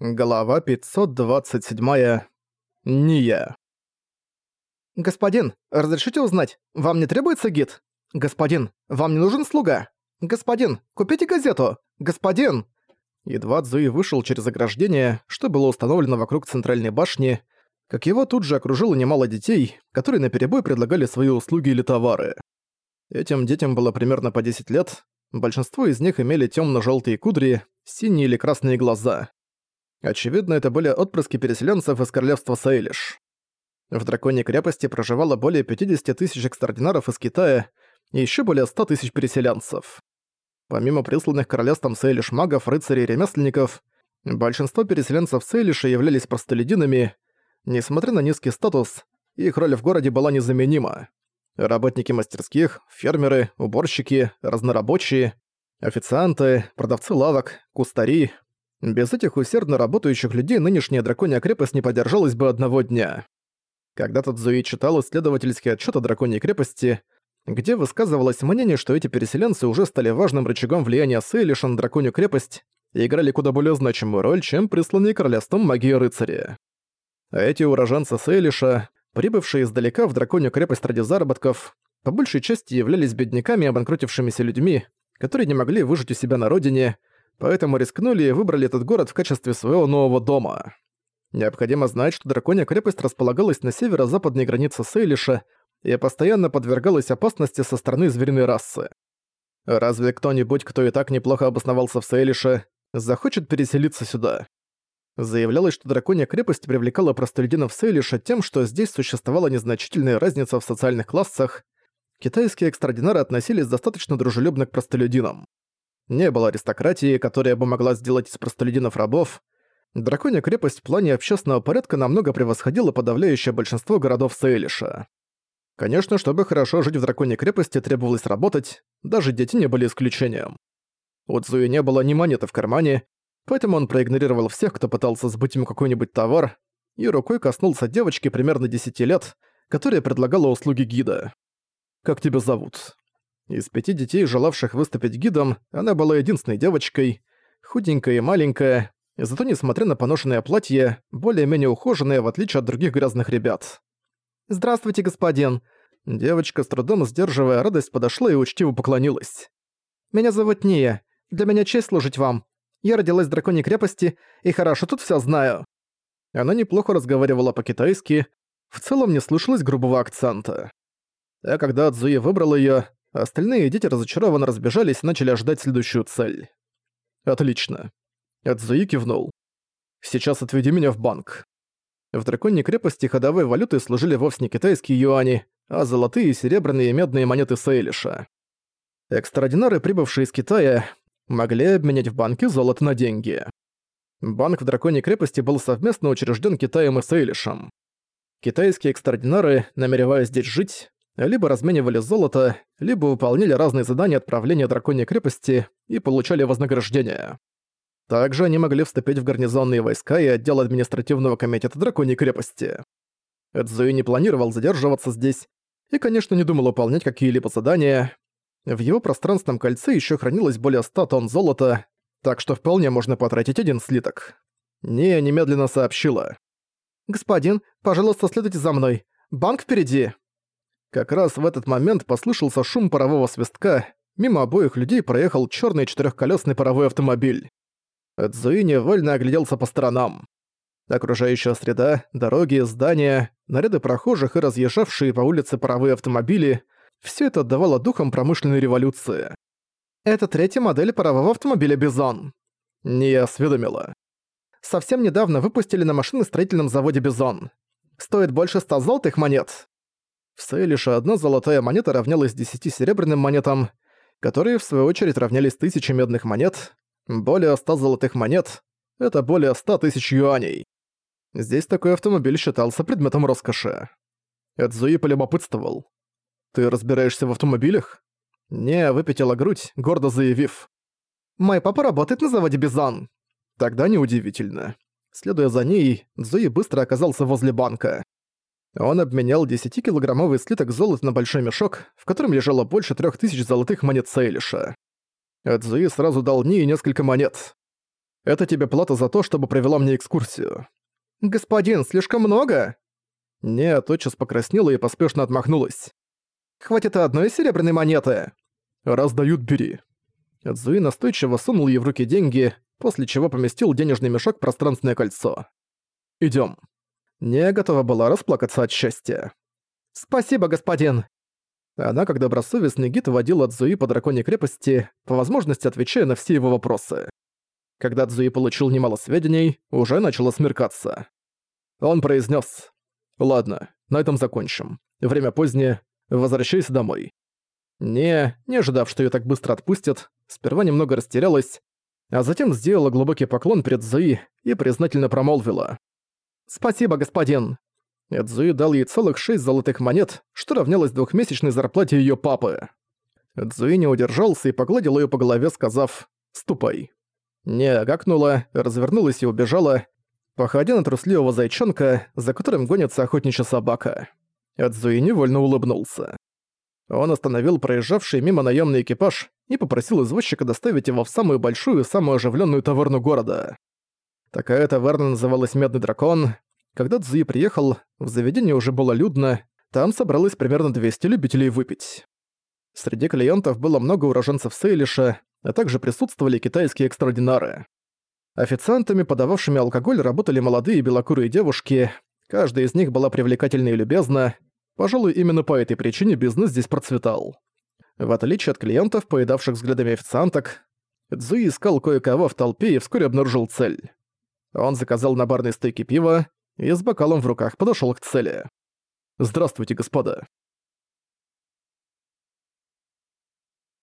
Глава 527. Ния. «Господин, разрешите узнать, вам не требуется гид? Господин, вам не нужен слуга? Господин, купите газету! Господин!» Едва Цзуи вышел через ограждение, что было установлено вокруг центральной башни, как его тут же окружило немало детей, которые наперебой предлагали свои услуги или товары. Этим детям было примерно по 10 лет, большинство из них имели темно желтые кудри, синие или красные глаза. Очевидно, это были отпрыски переселенцев из королевства Сейлиш. В Драконьей крепости проживало более 50 тысяч экстраординаров из Китая и еще более 100 тысяч переселенцев. Помимо присланных королевством Сейлиш магов, рыцарей и ремесленников, большинство переселенцев Сейлиша являлись простолюдинами. Несмотря на низкий статус, их роль в городе была незаменима. Работники мастерских, фермеры, уборщики, разнорабочие, официанты, продавцы лавок, кустари, без этих усердно работающих людей нынешняя драконья крепость не подержалась бы одного дня. Когда-то читал исследовательский отчет о драконьей крепости, где высказывалось мнение, что эти переселенцы уже стали важным рычагом влияния Сейлиша на драконью крепость и играли куда более значимую роль, чем присланные королевством магии рыцари. А эти уроженцы Сейлиша, прибывшие издалека в драконью крепость ради заработков, по большей части являлись бедняками и обанкротившимися людьми, которые не могли выжить у себя на родине, поэтому рискнули и выбрали этот город в качестве своего нового дома. Необходимо знать, что драконья крепость располагалась на северо-западной границе Сейлиша и постоянно подвергалась опасности со стороны звериной расы. Разве кто-нибудь, кто и так неплохо обосновался в Сейлише, захочет переселиться сюда? Заявлялось, что драконья крепость привлекала простолюдинов Сейлиша тем, что здесь существовала незначительная разница в социальных классах, китайские экстрадинары относились достаточно дружелюбно к простолюдинам. Не было аристократии, которая бы могла сделать из простолюдинов рабов. Драконья крепость в плане общественного порядка намного превосходила подавляющее большинство городов Сейлиша. Конечно, чтобы хорошо жить в драконьей крепости, требовалось работать, даже дети не были исключением. У Цзуи не было ни монеты в кармане, поэтому он проигнорировал всех, кто пытался сбыть ему какой-нибудь товар, и рукой коснулся девочки примерно 10 лет, которая предлагала услуги гида. «Как тебя зовут?» Из пяти детей, желавших выступить гидом, она была единственной девочкой, худенькая и маленькая, зато, несмотря на поношенное платье, более-менее ухоженная, в отличие от других грязных ребят. «Здравствуйте, господин!» Девочка, с трудом сдерживая радость, подошла и учтиво поклонилась. «Меня зовут Ния. Для меня честь служить вам. Я родилась в драконьей крепости и хорошо тут все знаю». Она неплохо разговаривала по-китайски, в целом не слышалось грубого акцента. А когда Цзуи выбрал её, Остальные дети разочарованно разбежались и начали ожидать следующую цель. «Отлично». Эдзуи кивнул. «Сейчас отведи меня в банк». В драконьей крепости ходовой валютой служили вовсе не китайские юани, а золотые, серебряные и медные монеты Сейлиша. Экстраординары, прибывшие из Китая, могли обменять в банке золото на деньги. Банк в драконьей крепости был совместно учрежден Китаем и Сейлишем. Китайские экстраординары, намереваясь здесь жить, либо разменивали золото, либо выполняли разные задания отправления драконьей крепости и получали вознаграждение. Также они могли вступить в гарнизонные войска и отдел административного комитета драконьей крепости. Эдзуи не планировал задерживаться здесь и, конечно, не думал выполнять какие-либо задания. В его пространственном кольце еще хранилось более 100 тонн золота, так что вполне можно потратить один слиток. Не немедленно сообщила. «Господин, пожалуйста, следуйте за мной. Банк впереди!» Как раз в этот момент послышался шум парового свистка, мимо обоих людей проехал черный четырехколесный паровой автомобиль. Цзуи невольно огляделся по сторонам. Окружающая среда, дороги, здания, наряды прохожих и разъезжавшие по улице паровые автомобили – все это отдавало духом промышленной революции. «Это третья модель парового автомобиля «Бизон», – не осведомила. Совсем недавно выпустили на машиностроительном заводе «Бизон». Стоит больше ста золотых монет. В Сейлише одна золотая монета равнялась десяти серебряным монетам, которые в свою очередь равнялись тысяче медных монет, более ста золотых монет — это более ста тысяч юаней. Здесь такой автомобиль считался предметом роскоши. Эдзуи полюбопытствовал. «Ты разбираешься в автомобилях?» Не, выпятила грудь, гордо заявив. «Мой папа работает на заводе Бизан». Тогда неудивительно. Следуя за ней, Зуи быстро оказался возле банка. Он обменял 10-килограммовый слиток золота на большой мешок, в котором лежало больше трех тысяч золотых монет Сейлиша. Эдзуи сразу дал Нии несколько монет. Это тебе плата за то, чтобы провела мне экскурсию». «Господин, слишком много?» Нет, тотчас покраснела и поспешно отмахнулась. «Хватит и одной серебряной монеты!» «Раз дают, бери». Цзуи настойчиво сунул ей в руки деньги, после чего поместил денежный мешок в пространственное кольцо. Идём. Не готова была расплакаться от счастья. «Спасибо, господин!» Она, как добросовестный гид, водила Цзуи по драконьей крепости, по возможности отвечая на все его вопросы. Когда Цзуи получил немало сведений, уже начало смеркаться. Он произнес: «Ладно, на этом закончим. Время позднее. Возвращайся домой». Не, не ожидав, что её так быстро отпустят, сперва немного растерялась, а затем сделала глубокий поклон перед Зуи и признательно промолвила. «Спасибо, господин!» Эдзуи дал ей целых шесть золотых монет, что равнялось двухмесячной зарплате её папы. Эдзуи не удержался и погладил её по голове, сказав «Ступай». Не гакнула, развернулась и убежала, походя на трусливого зайчонка, за которым гонится охотничья собака. Эдзуи невольно улыбнулся. Он остановил проезжавший мимо наемный экипаж и попросил извозчика доставить его в самую большую и самую оживленную таверну города. Такая таверна называлась «Медный дракон», когда Цзуи приехал, в заведении уже было людно, там собралось примерно 200 любителей выпить. Среди клиентов было много уроженцев Сейлиша, а также присутствовали китайские экстраординары. Официантами, подававшими алкоголь, работали молодые белокурые девушки, каждая из них была привлекательна и любезна, пожалуй, именно по этой причине бизнес здесь процветал. В отличие от клиентов, поедавших взглядами официанток, Цзуи искал кое-кого в толпе и вскоре обнаружил цель. Он заказал на барной стойке пива, и с бокалом в руках подошёл к цели. «Здравствуйте, господа.